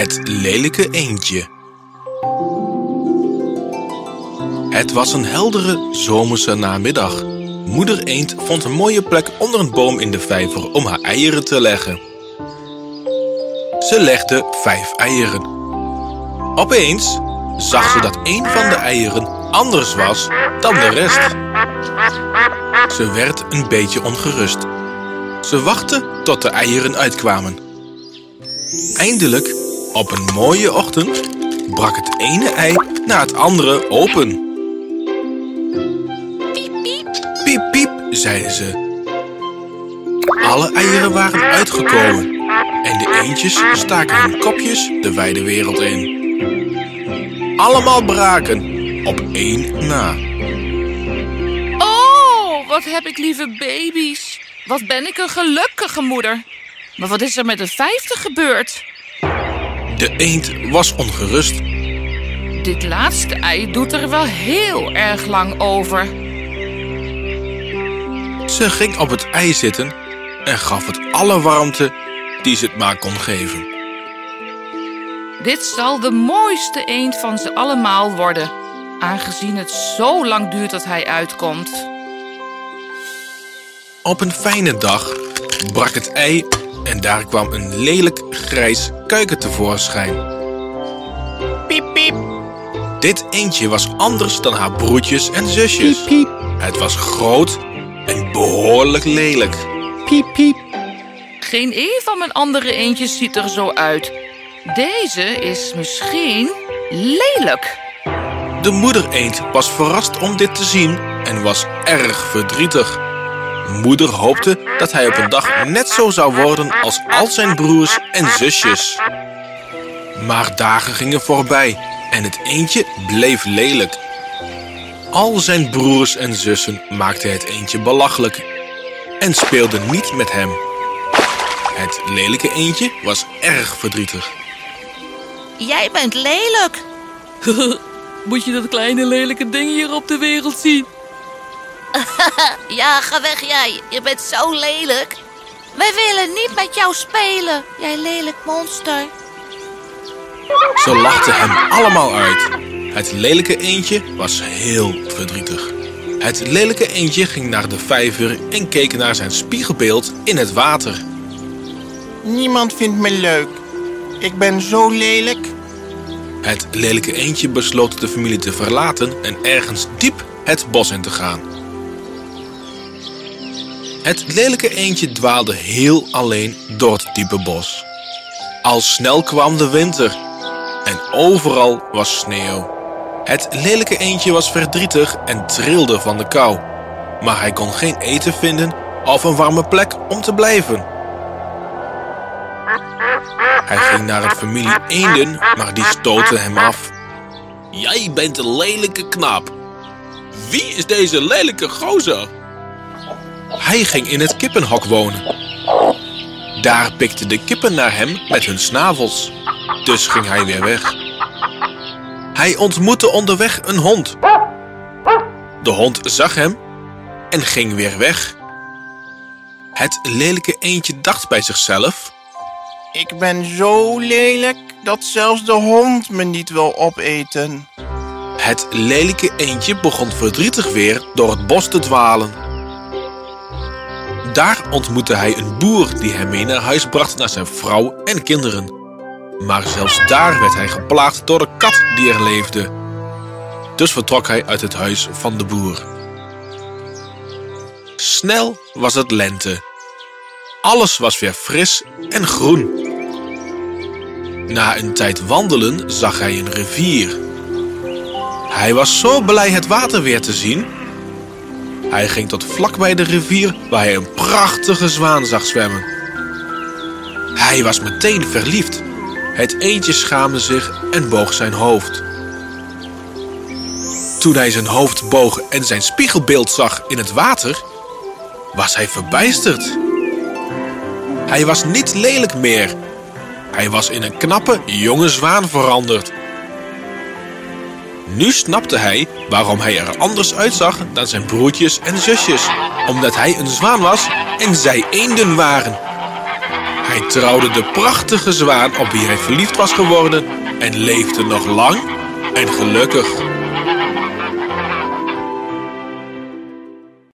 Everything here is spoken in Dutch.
Het lelijke eendje. Het was een heldere zomerse namiddag. Moeder eend vond een mooie plek onder een boom in de vijver om haar eieren te leggen. Ze legde vijf eieren. Opeens zag ze dat een van de eieren anders was dan de rest. Ze werd een beetje ongerust. Ze wachtte tot de eieren uitkwamen. Eindelijk, op een mooie ochtend, brak het ene ei na het andere open. Piep, piep. Piep, piep, zeiden ze. Alle eieren waren uitgekomen en de eendjes staken hun kopjes de wijde wereld in. Allemaal braken, op één na. Oh, wat heb ik lieve baby's. Wat ben ik een gelukkige moeder. Maar wat is er met de vijfde gebeurd? De eend was ongerust. Dit laatste ei doet er wel heel erg lang over. Ze ging op het ei zitten en gaf het alle warmte die ze het maar kon geven. Dit zal de mooiste eend van ze allemaal worden, aangezien het zo lang duurt dat hij uitkomt. Op een fijne dag brak het ei en daar kwam een lelijk grijs kuiken tevoorschijn. Piep, piep. Dit eendje was anders dan haar broertjes en zusjes. Piep, piep. Het was groot en behoorlijk lelijk. Piep, piep. Geen een van mijn andere eendjes ziet er zo uit. Deze is misschien lelijk. De moeder eend was verrast om dit te zien en was erg verdrietig. Moeder hoopte dat hij op een dag net zo zou worden als al zijn broers en zusjes. Maar dagen gingen voorbij en het eendje bleef lelijk. Al zijn broers en zussen maakten het eendje belachelijk en speelden niet met hem. Het lelijke eendje was erg verdrietig. Jij bent lelijk. Moet je dat kleine lelijke ding hier op de wereld zien? Ja, ga weg jij. Je bent zo lelijk. Wij willen niet met jou spelen, jij lelijk monster. Ze lachten hem allemaal uit. Het lelijke eendje was heel verdrietig. Het lelijke eendje ging naar de vijver en keek naar zijn spiegelbeeld in het water. Niemand vindt me leuk. Ik ben zo lelijk. Het lelijke eendje besloot de familie te verlaten en ergens diep het bos in te gaan. Het lelijke eendje dwaalde heel alleen door het diepe bos. Al snel kwam de winter en overal was sneeuw. Het lelijke eendje was verdrietig en trilde van de kou. Maar hij kon geen eten vinden of een warme plek om te blijven. Hij ging naar het familie eenden, maar die stoten hem af. Jij bent een lelijke knap. Wie is deze lelijke gozer? Hij ging in het kippenhok wonen. Daar pikten de kippen naar hem met hun snavels. Dus ging hij weer weg. Hij ontmoette onderweg een hond. De hond zag hem en ging weer weg. Het lelijke eendje dacht bij zichzelf... Ik ben zo lelijk dat zelfs de hond me niet wil opeten. Het lelijke eendje begon verdrietig weer door het bos te dwalen. Daar ontmoette hij een boer die hem mee naar huis bracht naar zijn vrouw en kinderen. Maar zelfs daar werd hij geplaagd door de kat die er leefde. Dus vertrok hij uit het huis van de boer. Snel was het lente. Alles was weer fris en groen. Na een tijd wandelen zag hij een rivier. Hij was zo blij het water weer te zien. Hij ging tot vlak bij de rivier waar hij een prachtige zwaan zag zwemmen. Hij was meteen verliefd. Het eendje schaamde zich en boog zijn hoofd. Toen hij zijn hoofd boog en zijn spiegelbeeld zag in het water, was hij verbijsterd. Hij was niet lelijk meer. Hij was in een knappe, jonge zwaan veranderd. Nu snapte hij waarom hij er anders uitzag dan zijn broertjes en zusjes. Omdat hij een zwaan was en zij eenden waren. Hij trouwde de prachtige zwaan op wie hij verliefd was geworden en leefde nog lang en gelukkig.